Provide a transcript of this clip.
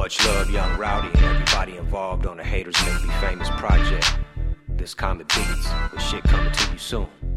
Much love, Yung Rowdy, and everybody involved on the Haters Make Me Famous project. This comic Beats, with shit coming to you soon.